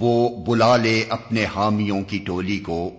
وہ بلا لے اپنے حامیوں کی ٹولی کو